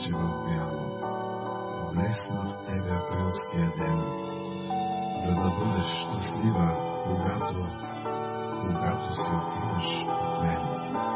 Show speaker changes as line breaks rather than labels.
вече в бяло. Блесна в тебе априлския ден, за да бъдеш щастлива, когато, когато си отиваш от мен.